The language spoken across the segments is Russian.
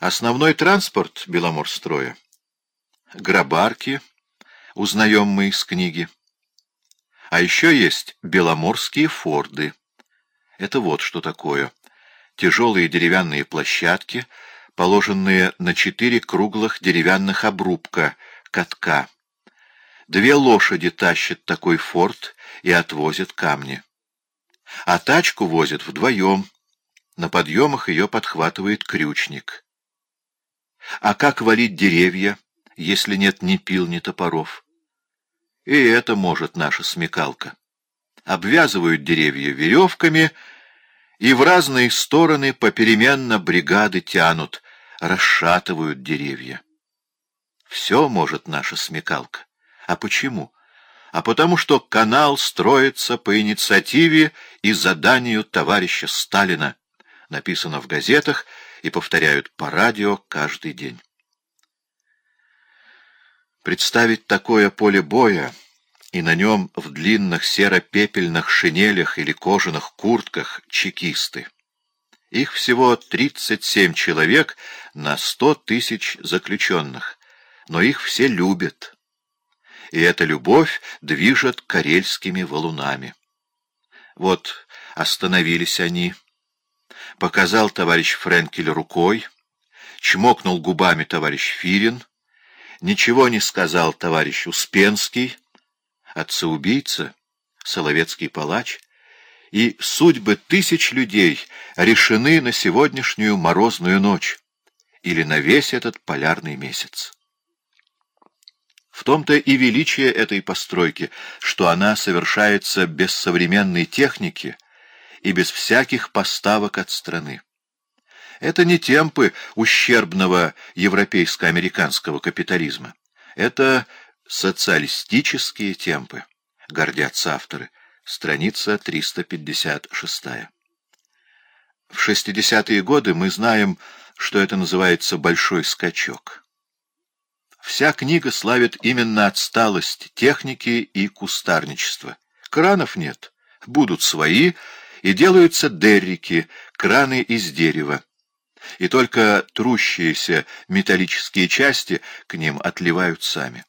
Основной транспорт Беломорстроя. Грабарки, узнаем мы из книги. А еще есть беломорские форды. Это вот что такое. Тяжелые деревянные площадки, положенные на четыре круглых деревянных обрубка, катка. Две лошади тащат такой форт и отвозят камни. А тачку возят вдвоем. На подъемах ее подхватывает крючник. А как валить деревья, если нет ни пил, ни топоров? И это может наша смекалка. Обвязывают деревья веревками и в разные стороны попеременно бригады тянут, расшатывают деревья. Все может наша смекалка. А почему? А потому что канал строится по инициативе и заданию товарища Сталина, написано в газетах и повторяют по радио каждый день. Представить такое поле боя и на нем в длинных серо-пепельных шинелях или кожаных куртках чекисты. Их всего 37 человек на 100 тысяч заключенных, но их все любят и эта любовь движет карельскими валунами. Вот остановились они. Показал товарищ Френкель рукой, чмокнул губами товарищ Фирин, ничего не сказал товарищ Успенский, отца-убийца, Соловецкий палач, и судьбы тысяч людей решены на сегодняшнюю морозную ночь или на весь этот полярный месяц. В том-то и величие этой постройки, что она совершается без современной техники и без всяких поставок от страны. Это не темпы ущербного европейско-американского капитализма. Это социалистические темпы, гордятся авторы. Страница 356. В 60-е годы мы знаем, что это называется «большой скачок». Вся книга славит именно отсталость техники и кустарничества. Кранов нет, будут свои, и делаются деррики, краны из дерева. И только трущиеся металлические части к ним отливают сами.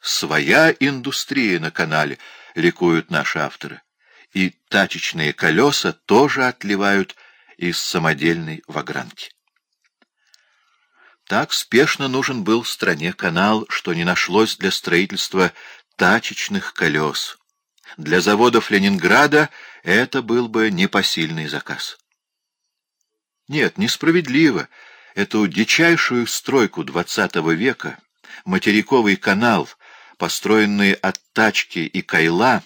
Своя индустрия на канале, ликуют наши авторы. И тачечные колеса тоже отливают из самодельной вагранки. Так спешно нужен был стране канал, что не нашлось для строительства тачечных колес. Для заводов Ленинграда это был бы непосильный заказ. Нет, несправедливо. Эту дичайшую стройку XX века, материковый канал, построенный от тачки и кайла,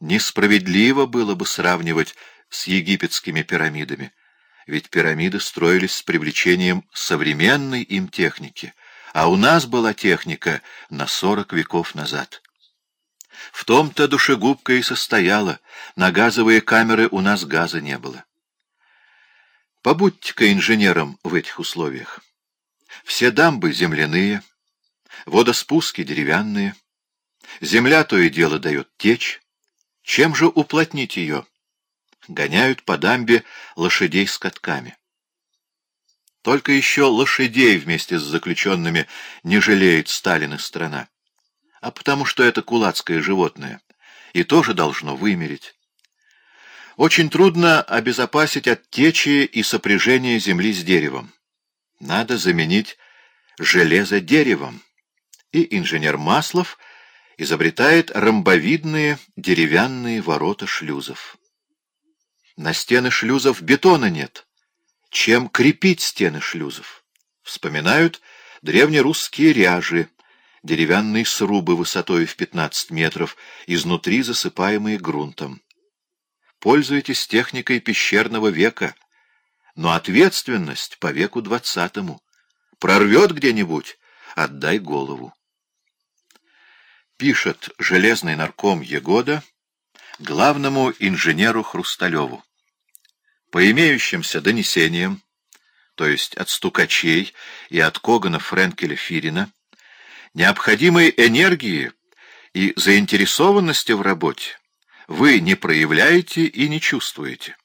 несправедливо было бы сравнивать с египетскими пирамидами ведь пирамиды строились с привлечением современной им техники, а у нас была техника на сорок веков назад. В том-то душегубка и состояла, на газовые камеры у нас газа не было. Побудьте-ка инженером в этих условиях. Все дамбы земляные, водоспуски деревянные, земля то и дело дает течь. Чем же уплотнить ее? гоняют по дамбе лошадей с катками. Только еще лошадей вместе с заключенными не жалеет Сталин и страна. А потому что это кулацкое животное, и тоже должно вымереть. Очень трудно обезопасить от течи и сопряжения земли с деревом. Надо заменить железо деревом. И инженер Маслов изобретает ромбовидные деревянные ворота шлюзов. На стены шлюзов бетона нет. Чем крепить стены шлюзов? Вспоминают древнерусские ряжи, деревянные срубы высотой в 15 метров, изнутри засыпаемые грунтом. Пользуйтесь техникой пещерного века, но ответственность по веку двадцатому. Прорвет где-нибудь — отдай голову. Пишет железный нарком Егода главному инженеру Хрусталеву. По имеющимся донесениям, то есть от стукачей и от Когана Френкеля Фирина, необходимой энергии и заинтересованности в работе вы не проявляете и не чувствуете.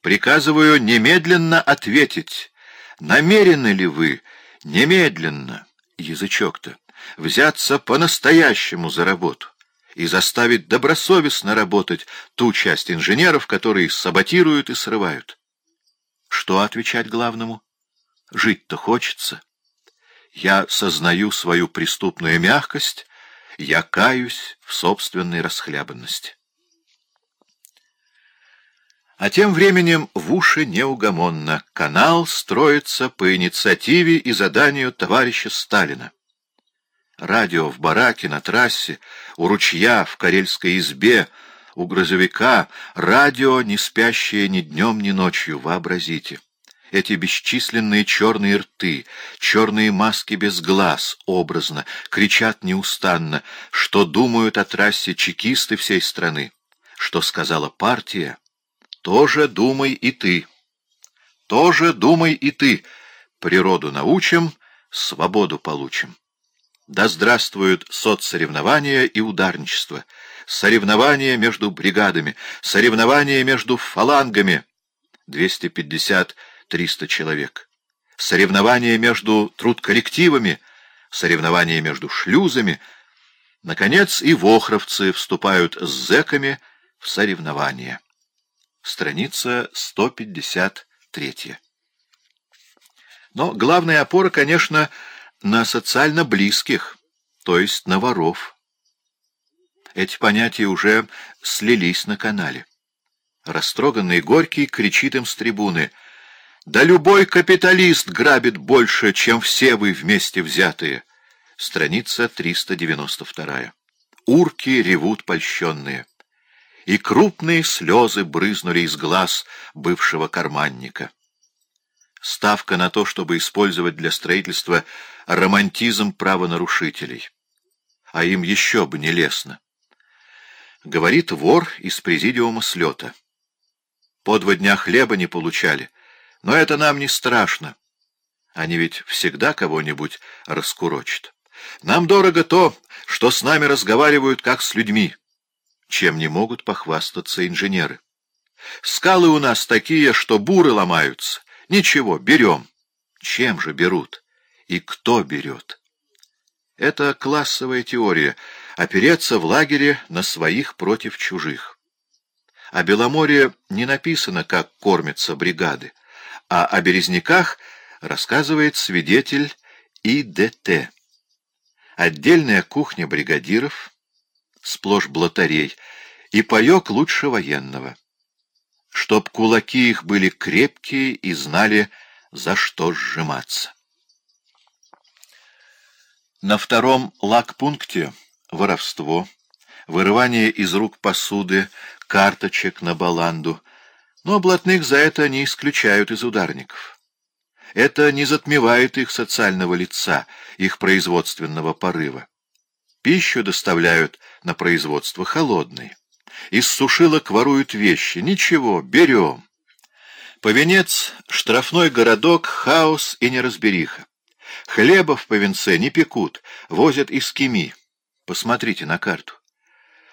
Приказываю немедленно ответить намерены ли вы немедленно, язычок-то, взяться по-настоящему за работу и заставить добросовестно работать ту часть инженеров, которые саботируют и срывают? Что отвечать главному? Жить-то хочется. Я сознаю свою преступную мягкость, я каюсь в собственной расхлябанности. А тем временем в уши неугомонно. Канал строится по инициативе и заданию товарища Сталина. Радио в бараке, на трассе, у ручья, в карельской избе, у грузовика, радио, не спящее ни днем, ни ночью, вообразите. Эти бесчисленные черные рты, черные маски без глаз, образно, кричат неустанно, что думают о трассе чекисты всей страны, что сказала партия, тоже думай и ты. Тоже думай и ты. Природу научим, свободу получим. Да здравствуют соцсоревнования и ударничество, соревнования между бригадами, соревнования между фалангами, 250-300 человек, соревнования между трудколлективами, соревнования между шлюзами. Наконец и вохровцы вступают с зэками в соревнования страница 153. Но главная опора, конечно, на социально близких, то есть на воров. Эти понятия уже слились на канале. Растроганный Горький кричит им с трибуны «Да любой капиталист грабит больше, чем все вы вместе взятые!» Страница 392. Урки ревут польщенные и крупные слезы брызнули из глаз бывшего карманника. Ставка на то, чтобы использовать для строительства романтизм правонарушителей. А им еще бы не лестно. Говорит вор из президиума слета. По два дня хлеба не получали, но это нам не страшно. Они ведь всегда кого-нибудь раскурочат. Нам дорого то, что с нами разговаривают как с людьми чем не могут похвастаться инженеры. Скалы у нас такие, что буры ломаются. Ничего, берем. Чем же берут? И кто берет? Это классовая теория — опереться в лагере на своих против чужих. О Беломорье не написано, как кормятся бригады, а о Березняках рассказывает свидетель ИДТ. Отдельная кухня бригадиров — сплошь блатарей, и паек лучше военного. Чтоб кулаки их были крепкие и знали, за что сжиматься. На втором лагпункте воровство, вырывание из рук посуды, карточек на баланду, но блатных за это не исключают из ударников. Это не затмевает их социального лица, их производственного порыва. Пищу доставляют на производство холодной. Из сушилок воруют вещи. Ничего, берем. Повенец — штрафной городок, хаос и неразбериха. Хлеба в Повенце не пекут, возят из Кими. Посмотрите на карту.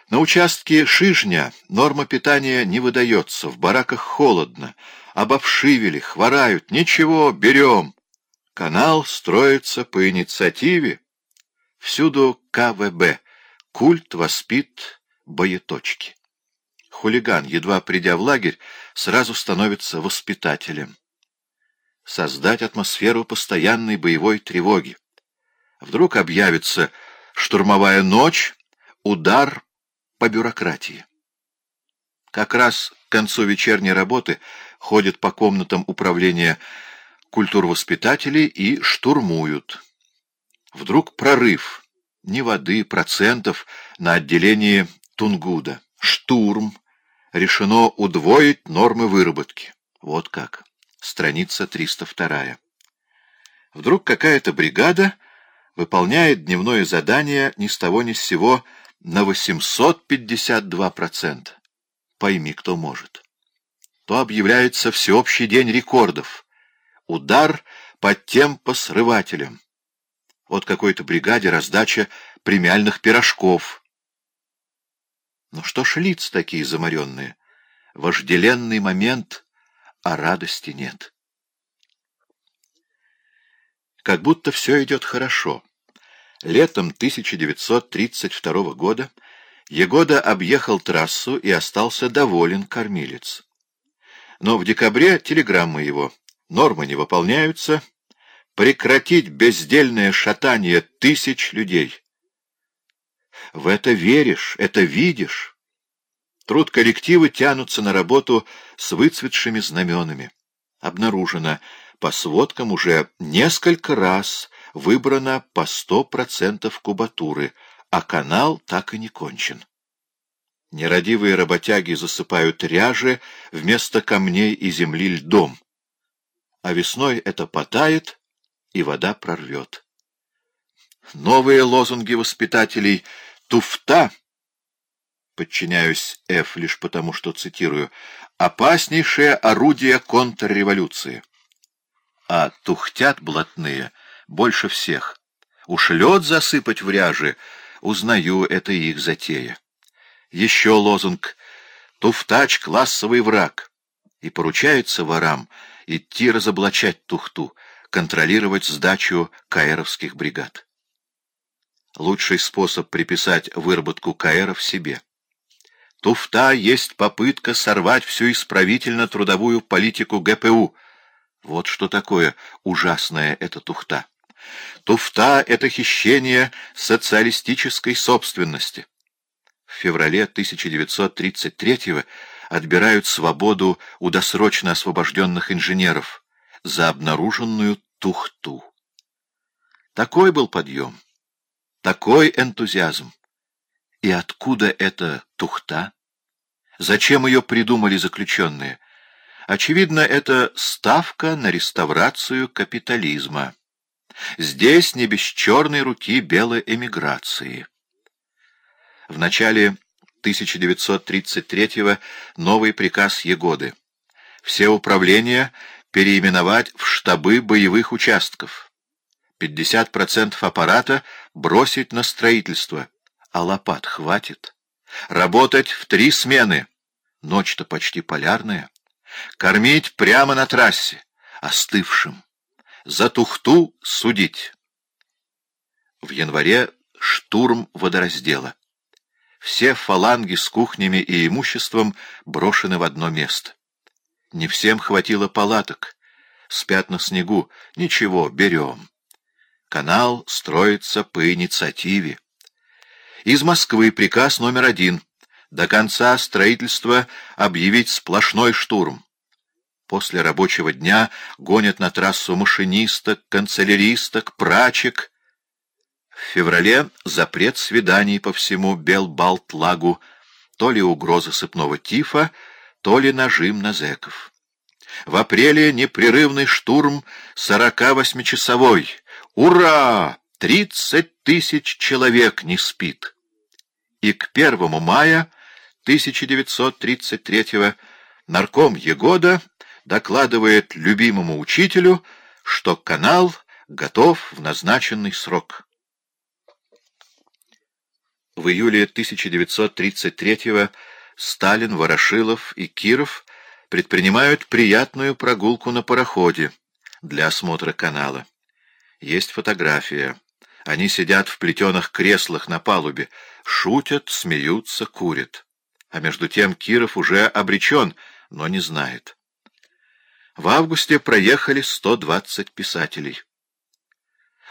На участке Шижня норма питания не выдается, в бараках холодно, обовшивели, хворают. Ничего, берем. Канал строится по инициативе. Всюду КВБ. Культ воспит боеточки. Хулиган, едва придя в лагерь, сразу становится воспитателем. Создать атмосферу постоянной боевой тревоги. Вдруг объявится штурмовая ночь, удар по бюрократии. Как раз к концу вечерней работы ходят по комнатам управления культурвоспитателей и штурмуют. Вдруг прорыв. Ни воды, процентов на отделении Тунгуда. Штурм. Решено удвоить нормы выработки. Вот как. Страница 302. Вдруг какая-то бригада выполняет дневное задание ни с того ни с сего на 852%. Пойми, кто может. То объявляется всеобщий день рекордов. Удар по темпосрывателям. Вот какой-то бригаде раздача премиальных пирожков. Но что ж лица такие заморенные? Вожделенный момент, а радости нет. как будто все идет хорошо. Летом 1932 года Егода объехал трассу и остался доволен кормилец. Но в декабре телеграммы его. Нормы не выполняются. Прекратить бездельное шатание тысяч людей. В это веришь, это видишь. Труд коллектива тянутся на работу с выцветшими знаменами. Обнаружено, по сводкам уже несколько раз выбрано по сто процентов кубатуры, а канал так и не кончен. Нерадивые работяги засыпают ряжи вместо камней и земли льдом, а весной это потает, и вода прорвет. Новые лозунги воспитателей «Туфта» подчиняюсь Ф лишь потому, что цитирую, «опаснейшее орудие контрреволюции». А тухтят блатные больше всех. Уж лед засыпать в ряжи, узнаю, это их затея. Еще лозунг «Туфтач — классовый враг» и поручается ворам идти разоблачать тухту, контролировать сдачу каэровских бригад. Лучший способ приписать выработку каэров себе. Туфта есть попытка сорвать всю исправительно-трудовую политику ГПУ. Вот что такое ужасная эта тухта. Туфта — это хищение социалистической собственности. В феврале 1933-го отбирают свободу у досрочно освобожденных инженеров за обнаруженную тухту. Такой был подъем, такой энтузиазм. И откуда эта тухта? Зачем ее придумали заключенные? Очевидно, это ставка на реставрацию капитализма. Здесь не без черной руки белой эмиграции. В начале 1933-го новый приказ Егоды. Все управления переименовать в штабы боевых участков. 50% аппарата бросить на строительство. А лопат хватит. Работать в три смены. Ночь-то почти полярная. Кормить прямо на трассе, остывшим за тухту судить. В январе штурм водораздела. Все фаланги с кухнями и имуществом брошены в одно место. Не всем хватило палаток. Спят на снегу. Ничего, берем. Канал строится по инициативе. Из Москвы приказ номер один. До конца строительства объявить сплошной штурм. После рабочего дня гонят на трассу машинисток, канцеляристок, прачек. В феврале запрет свиданий по всему Белбалтлагу, то ли угроза сыпного тифа, то ли нажим на зэков. В апреле непрерывный штурм 48-часовой. Ура! Тридцать тысяч человек не спит. И к первому мая 1933 нарком Егода докладывает любимому учителю, что канал готов в назначенный срок. В июле 1933-го Сталин, Ворошилов и Киров предпринимают приятную прогулку на пароходе для осмотра канала. Есть фотография. Они сидят в плетеных креслах на палубе, шутят, смеются, курят. А между тем Киров уже обречен, но не знает. В августе проехали 120 писателей.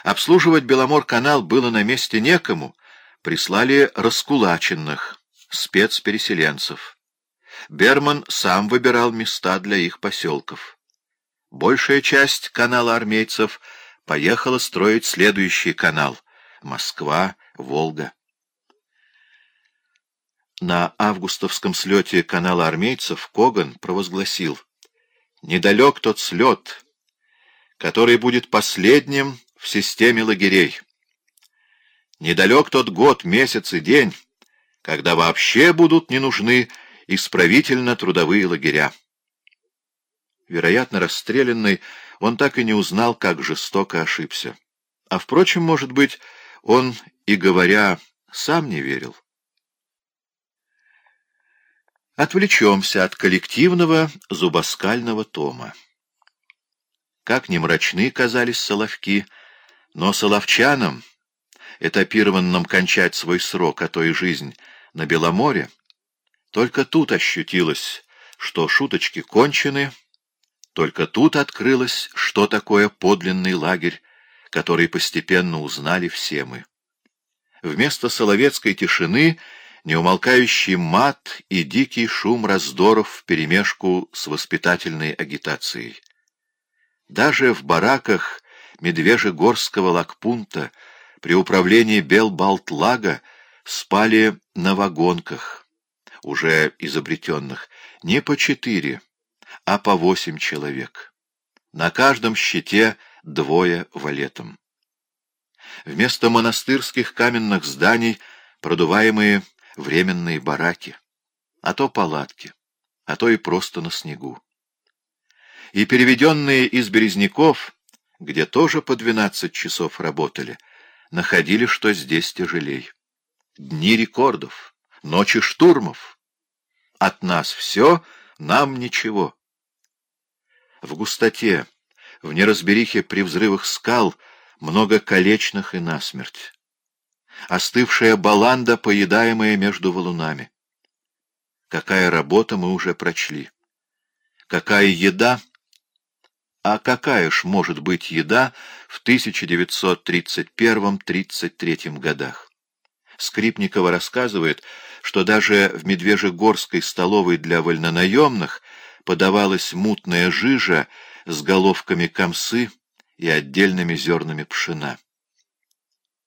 Обслуживать Беломор-канал было на месте некому, прислали раскулаченных, спецпереселенцев. Берман сам выбирал места для их поселков. Большая часть канала армейцев поехала строить следующий канал — Москва, Волга. На августовском слете канала армейцев Коган провозгласил — Недалек тот слет, который будет последним в системе лагерей. Недалек тот год, месяц и день, когда вообще будут не нужны исправительно-трудовые лагеря. Вероятно, расстрелянный, он так и не узнал, как жестоко ошибся. А, впрочем, может быть, он, и говоря, сам не верил. Отвлечемся от коллективного зубоскального тома. Как ни мрачны казались соловки, Но соловчанам, этапированным кончать свой срок, а то и жизнь на Беломоре, только тут ощутилось, что шуточки кончены, только тут открылось, что такое подлинный лагерь, который постепенно узнали все мы. Вместо соловецкой тишины неумолкающий мат и дикий шум раздоров вперемешку с воспитательной агитацией. Даже в бараках Медвежьегорского лагпунта при управлении Белбалтлага спали на вагонках, уже изобретенных, не по четыре, а по восемь человек. На каждом щите двое валетом. Вместо монастырских каменных зданий продуваемые временные бараки, а то палатки, а то и просто на снегу. И переведенные из Березняков, где тоже по двенадцать часов работали, находили, что здесь тяжелей. Дни рекордов, ночи штурмов. От нас все, нам ничего. В густоте, в неразберихе при взрывах скал много колечных и насмерть остывшая баланда, поедаемая между валунами. Какая работа мы уже прочли. Какая еда? А какая ж может быть еда в 1931-33 годах? Скрипникова рассказывает, что даже в Медвежьегорской столовой для вольнонаемных подавалась мутная жижа с головками комсы и отдельными зернами пшена.